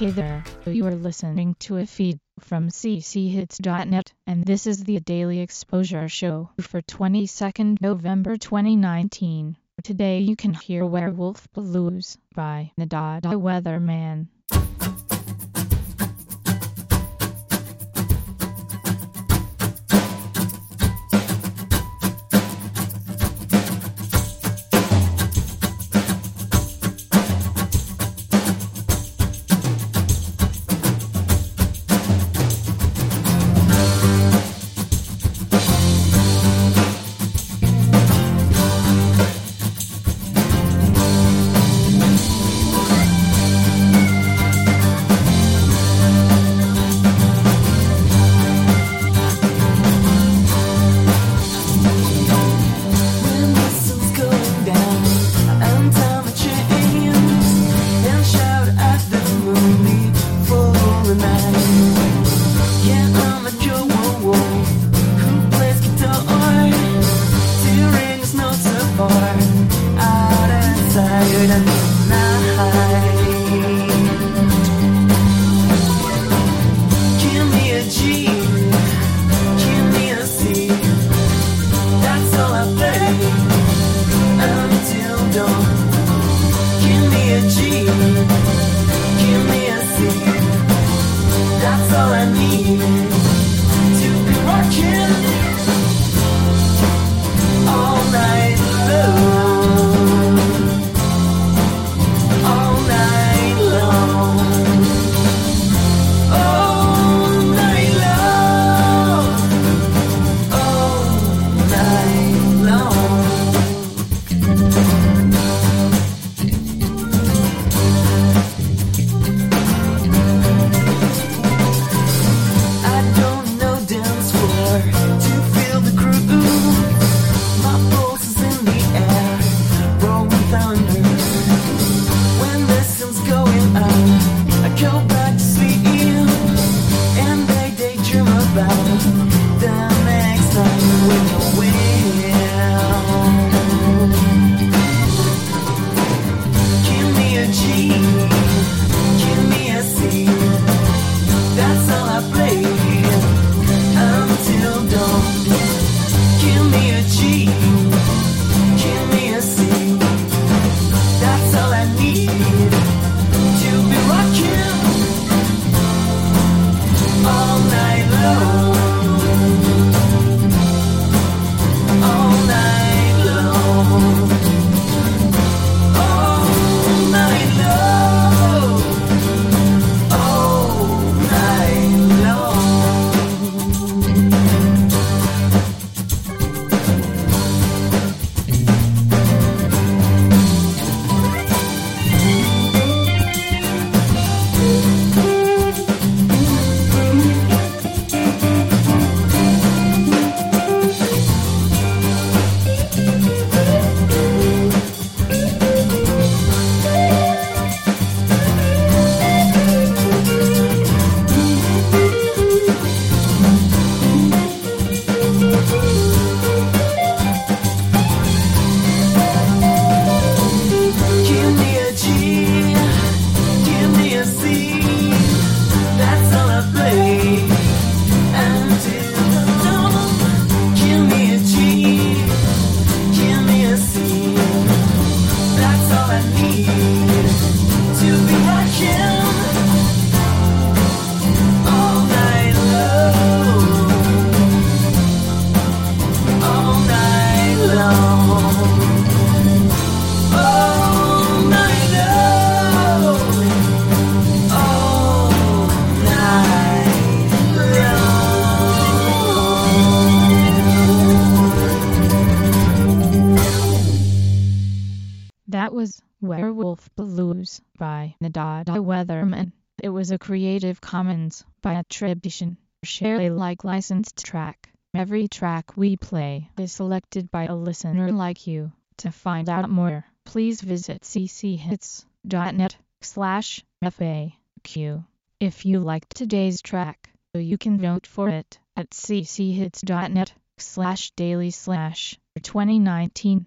Hey there, you are listening to a feed from cchits.net, and this is the Daily Exposure Show for 22nd November 2019. Today you can hear Werewolf Blues by Nadada Weatherman. Out of night. Give me a G, give me a C. That's all I play until dawn. Give me a G, give me a C. That's all I need was Werewolf Blues by Nadada Weatherman. It was a Creative Commons by attribution, share Alike licensed track. Every track we play is selected by a listener like you. To find out more, please visit cchits.net slash FAQ. If you liked today's track, you can vote for it at cchits.net slash daily slash 2019